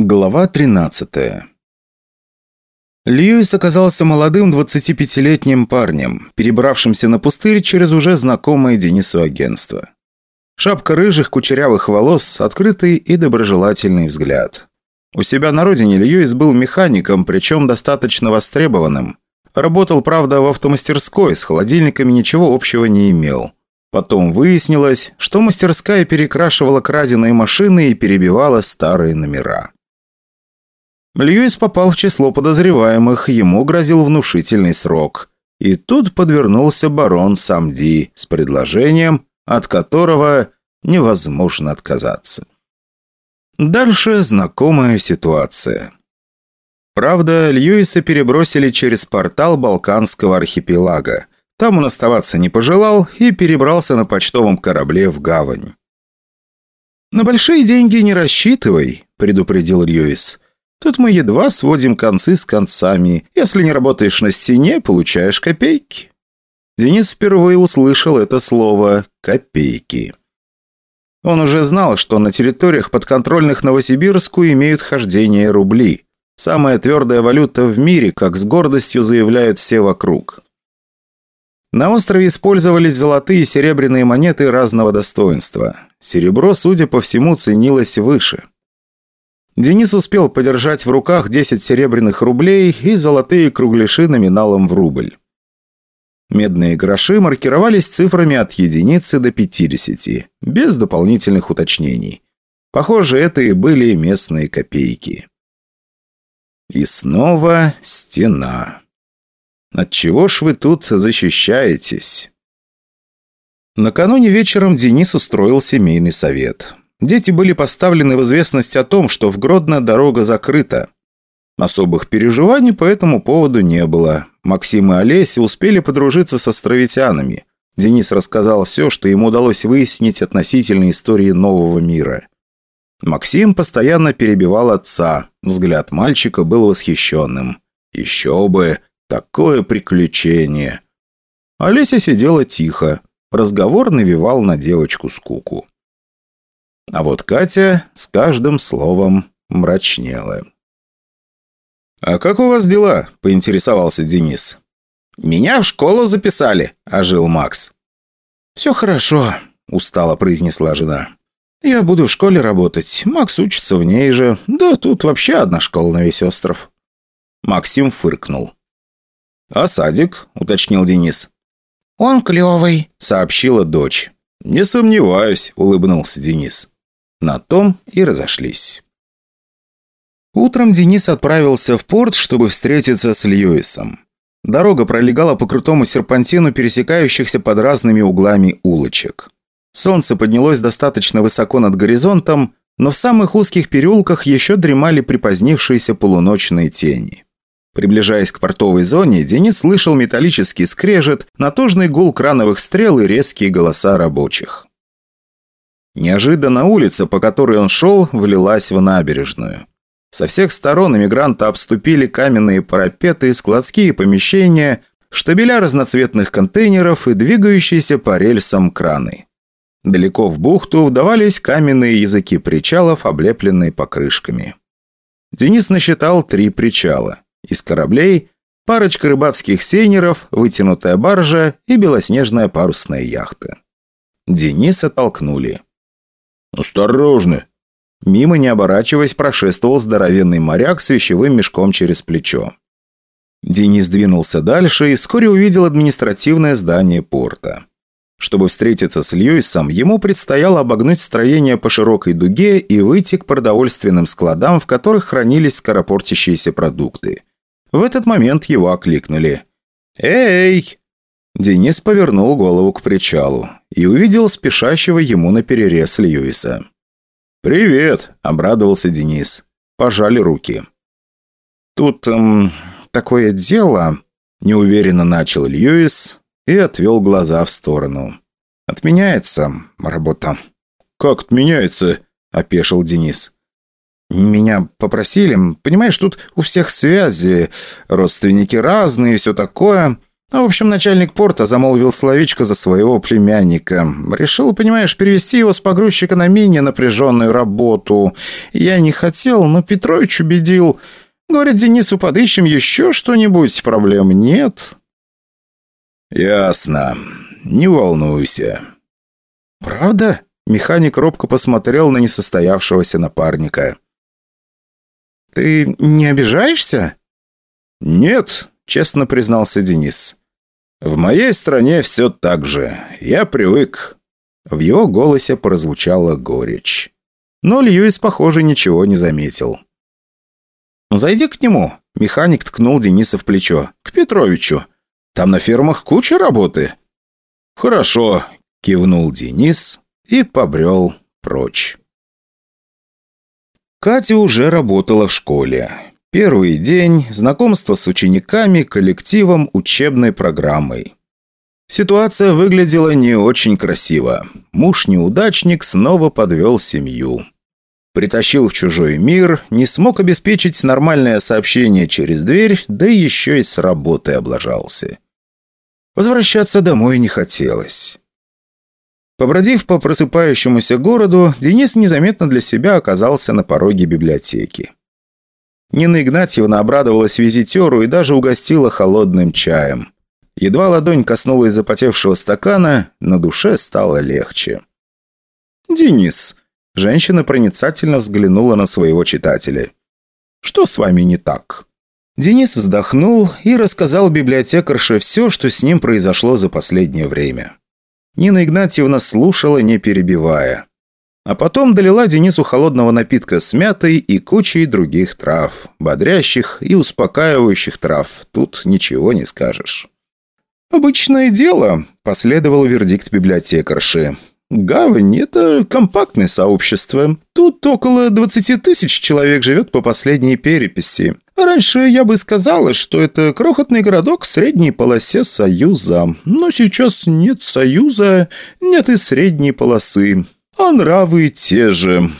Глава 13 Льюис оказался молодым 25-летним парнем, перебравшимся на пустырь через уже знакомое Денису агентство. Шапка рыжих кучерявых волос, открытый и доброжелательный взгляд. У себя на родине Льюис был механиком, причем достаточно востребованным. Работал, правда, в автомастерской, с холодильниками ничего общего не имел. Потом выяснилось, что мастерская перекрашивала краденые машины и перебивала старые номера. Льюис попал в число подозреваемых, ему грозил внушительный срок. И тут подвернулся барон Самди с предложением, от которого невозможно отказаться. Дальше знакомая ситуация. Правда, Льюиса перебросили через портал Балканского архипелага. Там он оставаться не пожелал и перебрался на почтовом корабле в гавань. «На большие деньги не рассчитывай», – предупредил Льюис. Тут мы едва сводим концы с концами. Если не работаешь на стене, получаешь копейки». Денис впервые услышал это слово «копейки». Он уже знал, что на территориях подконтрольных Новосибирску имеют хождение рубли. Самая твердая валюта в мире, как с гордостью заявляют все вокруг. На острове использовались золотые и серебряные монеты разного достоинства. Серебро, судя по всему, ценилось выше. Денис успел подержать в руках 10 серебряных рублей и золотые кругляши номиналом в рубль. Медные гроши маркировались цифрами от единицы до 50, без дополнительных уточнений. Похоже, это и были местные копейки. И снова стена. Отчего ж вы тут защищаетесь? Накануне вечером Денис устроил семейный совет. Дети были поставлены в известность о том, что в Гродно дорога закрыта. Особых переживаний по этому поводу не было. Максим и Олеся успели подружиться с островитянами. Денис рассказал все, что ему удалось выяснить относительно истории нового мира. Максим постоянно перебивал отца. Взгляд мальчика был восхищенным. Еще бы, такое приключение. Олеся сидела тихо. Разговор навевал на девочку скуку. А вот Катя с каждым словом мрачнела. «А как у вас дела?» – поинтересовался Денис. «Меня в школу записали», – ожил Макс. «Все хорошо», – устало произнесла жена. «Я буду в школе работать. Макс учится в ней же. Да тут вообще одна школа на весь остров». Максим фыркнул. «А садик?» – уточнил Денис. «Он клевый», – сообщила дочь. «Не сомневаюсь», – улыбнулся Денис. На том и разошлись. Утром Денис отправился в порт, чтобы встретиться с Льюисом. Дорога пролегала по крутому серпантину, пересекающихся под разными углами улочек. Солнце поднялось достаточно высоко над горизонтом, но в самых узких переулках еще дремали припозднившиеся полуночные тени. Приближаясь к портовой зоне, Денис слышал металлический скрежет, натужный гул крановых стрел и резкие голоса рабочих. Неожиданно улица, по которой он шел, влилась в набережную. Со всех сторон иммигранты обступили каменные парапеты, складские помещения, штабеля разноцветных контейнеров и двигающиеся по рельсам краны. Далеко в бухту вдавались каменные языки причалов, облепленные покрышками. Денис насчитал три причала. Из кораблей – парочка рыбацких сейнеров, вытянутая баржа и белоснежная парусная яхта. Дениса толкнули. «Осторожно!» Мимо, не оборачиваясь, прошествовал здоровенный моряк с вещевым мешком через плечо. Денис двинулся дальше и вскоре увидел административное здание порта. Чтобы встретиться с Льюисом, ему предстояло обогнуть строение по широкой дуге и выйти к продовольственным складам, в которых хранились скоропортящиеся продукты. В этот момент его окликнули. «Эй!» Денис повернул голову к причалу и увидел спешащего ему на перерез Льюиса. «Привет!» – обрадовался Денис. Пожали руки. «Тут эм, такое дело...» – неуверенно начал Льюис и отвел глаза в сторону. «Отменяется работа». «Как отменяется?» – опешил Денис. «Меня попросили. Понимаешь, тут у всех связи, родственники разные, все такое. В общем, начальник порта замолвил словечко за своего племянника. Решил, понимаешь, перевести его с погрузчика на менее напряженную работу. Я не хотел, но Петрович убедил. Говорит, Денису подыщем еще что-нибудь, проблем нет. Ясно. Не волнуйся. Правда? Механик робко посмотрел на несостоявшегося напарника. «Ты не обижаешься?» «Нет», — честно признался Денис. «В моей стране все так же. Я привык». В его голосе прозвучала горечь. Но Льюис, похоже, ничего не заметил. «Зайди к нему», — механик ткнул Дениса в плечо. «К Петровичу. Там на фермах куча работы». «Хорошо», — кивнул Денис и побрел прочь. Катя уже работала в школе. Первый день – знакомство с учениками, коллективом, учебной программой. Ситуация выглядела не очень красиво. Муж-неудачник снова подвел семью. Притащил в чужой мир, не смог обеспечить нормальное сообщение через дверь, да еще и с работы облажался. Возвращаться домой не хотелось. Побродив по просыпающемуся городу, Денис незаметно для себя оказался на пороге библиотеки. Нина Игнатьевна обрадовалась визитеру и даже угостила холодным чаем. Едва ладонь коснулась запотевшего стакана, на душе стало легче. «Денис!» – женщина проницательно взглянула на своего читателя. «Что с вами не так?» Денис вздохнул и рассказал библиотекарше все, что с ним произошло за последнее время. Нина Игнатьевна слушала, не перебивая а потом долила Денису холодного напитка с мятой и кучей других трав, бодрящих и успокаивающих трав. Тут ничего не скажешь. «Обычное дело», – последовал вердикт библиотекарши. «Гавань – это компактное сообщество. Тут около 20 тысяч человек живет по последней переписи. Раньше я бы сказала, что это крохотный городок в средней полосе Союза. Но сейчас нет Союза, нет и средней полосы. А нравы те же.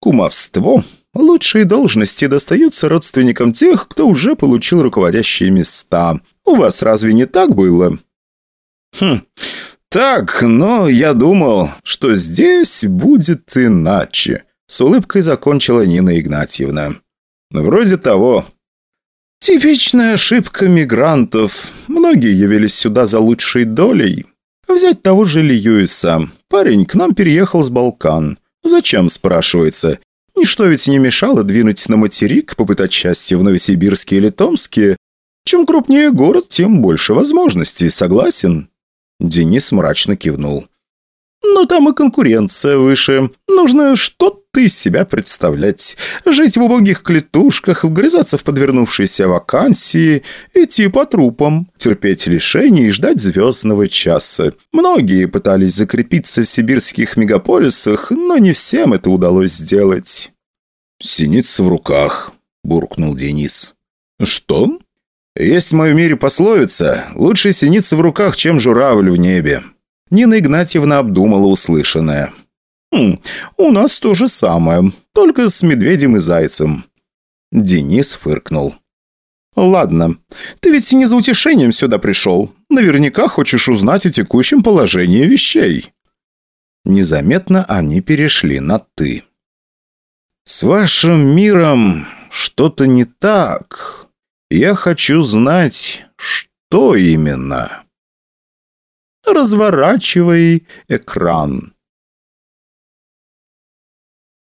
Кумовство. Лучшие должности достаются родственникам тех, кто уже получил руководящие места. У вас разве не так было? Хм, так, но я думал, что здесь будет иначе. С улыбкой закончила Нина Игнатьевна. Вроде того. Типичная ошибка мигрантов. Многие явились сюда за лучшей долей. Взять того же Льюиса. Парень к нам переехал с Балкан. Зачем, спрашивается? Ничто ведь не мешало двинуть на материк, попытать счастье в Новосибирске или Томске. Чем крупнее город, тем больше возможностей, согласен?» Денис мрачно кивнул. Но там и конкуренция выше. Нужно что-то из себя представлять. Жить в убогих клетушках, вгрызаться в подвернувшиеся вакансии, идти по трупам, терпеть лишения и ждать звездного часа. Многие пытались закрепиться в сибирских мегаполисах, но не всем это удалось сделать. «Синица в руках», – буркнул Денис. «Что?» «Есть в моем мире пословица «Лучше синица в руках, чем журавль в небе». Нина Игнатьевна обдумала услышанное. «Хм, у нас то же самое, только с медведем и зайцем». Денис фыркнул. «Ладно, ты ведь не за утешением сюда пришел. Наверняка хочешь узнать о текущем положении вещей». Незаметно они перешли на «ты». «С вашим миром что-то не так. Я хочу знать, что именно». «Разворачивай экран».